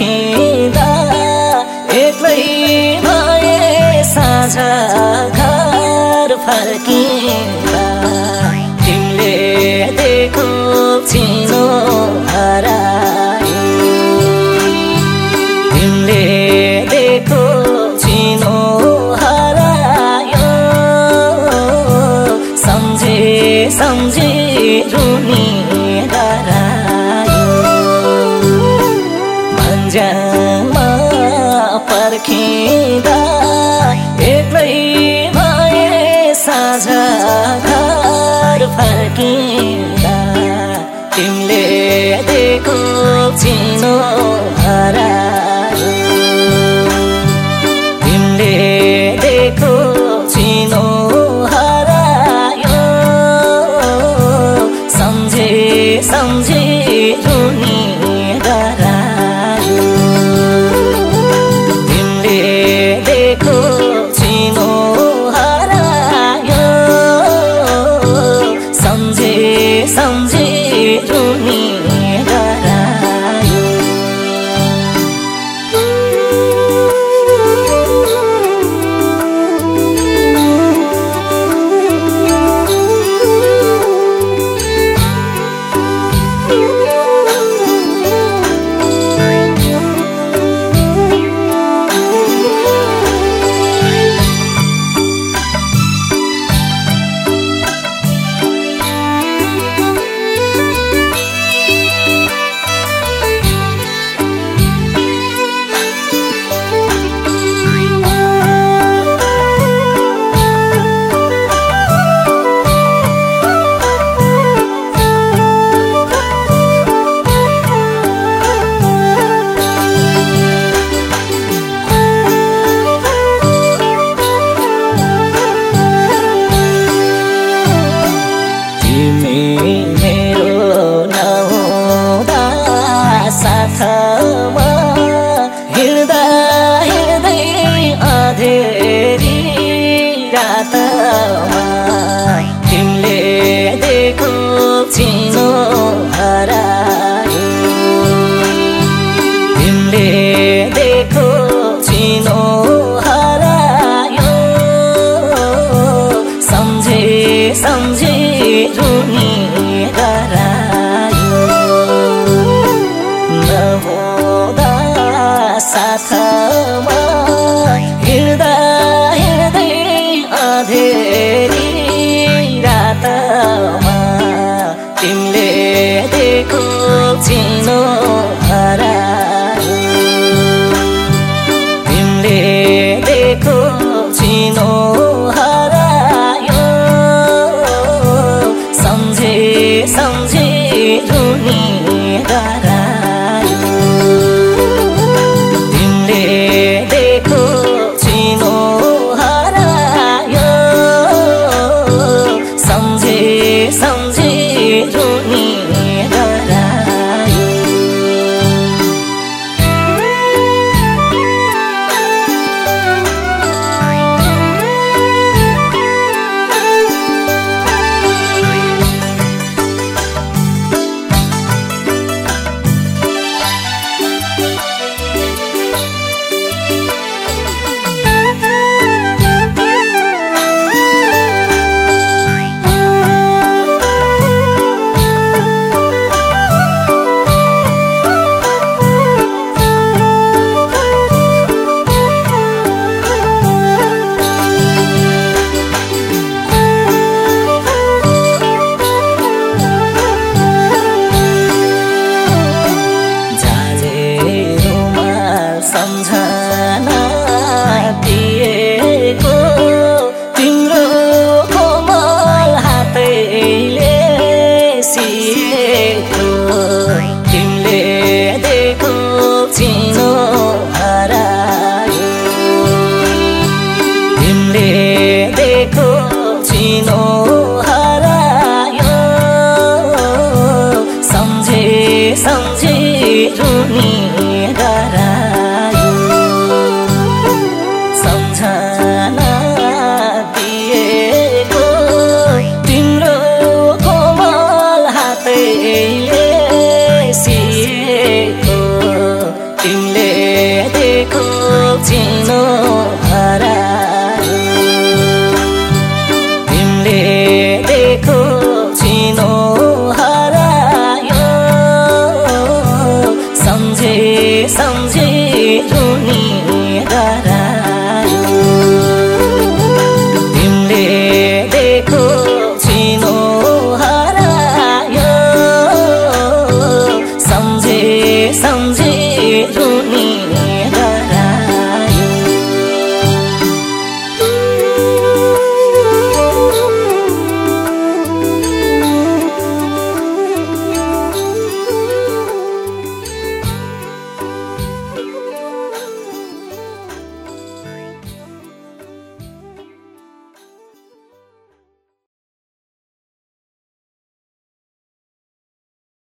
पर्खिँदा एक्लै भए साझा घर फर्किँदा। तिमीले देखो चिनो हरायो तिमीले देखो चिनो हरायो सम्झे सम्झे रु पर्खिँदा एक्लै भए साझा घर फर्किँदा तिमीले दिएको चिनो 祝你。चिनो हरायो तिमीले दिएको चिनो हरायो। सम्झे सम्झे रुनी me.